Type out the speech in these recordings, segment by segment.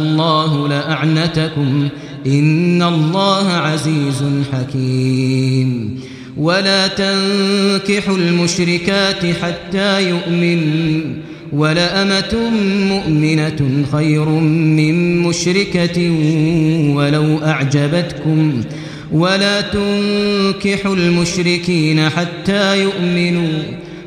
الله لأعنتكم إن الله عزيز حكيم. ولا تنكحوا المشركات حتى يؤمن. ولأمة مؤمنة خير من مشركة ولو أعجبتكم. ولا تنكحوا المشركين حتى يؤمنوا.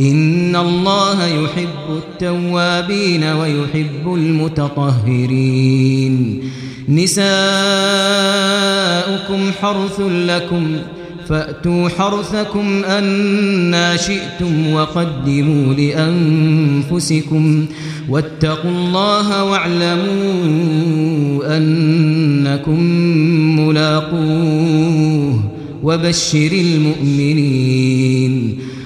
إن الله يحب التوابين ويحب المتطهرين. نساؤكم حرث لكم فأتوا حرثكم أنا شئتم وقدموا لأنفسكم. واتقوا الله واعلموا أنكم ملاقوه وبشر المؤمنين.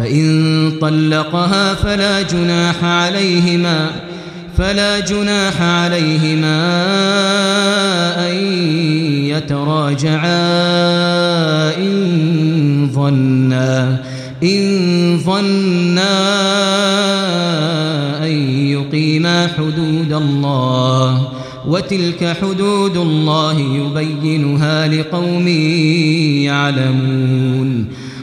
فإن طلقها فلا جناح عليهما فلا جناح عليهما أن يتراجعا إن ظنا إن ظنا أن يقيما حدود الله وتلك حدود الله يبينها لقوم يعلمون